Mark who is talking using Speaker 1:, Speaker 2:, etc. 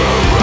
Speaker 1: the